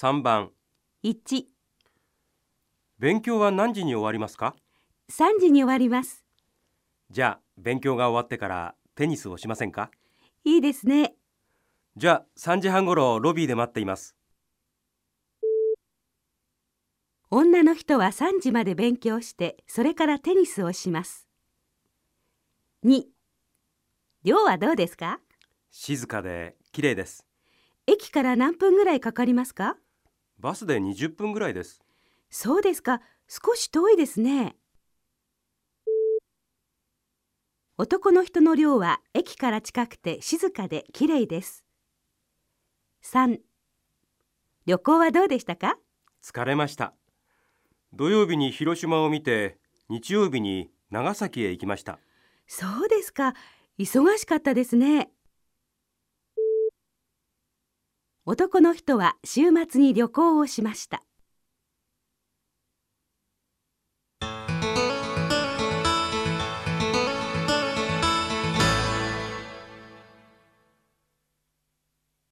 3番。1、勉強は何時に終わりますか？3時に終わります。じゃあ勉強が終わってからテニスをしませんか？いいですね。じゃあ3時半ごろロビーで待っています。女の人は3時まで勉強して、それからテニスをします。2、寮はどうですか？静かで綺麗です。駅から何分ぐらいかかりますか？バスで20分ぐらいですそうですか。少し遠いですね。男の人の寮は駅から近くて静かで綺麗です。3. 旅行はどうでしたか？疲れました土曜日に広島を見て日曜日に長崎へ行きましたそうですか。忙しかったですね。男の人は週末に旅行をしました。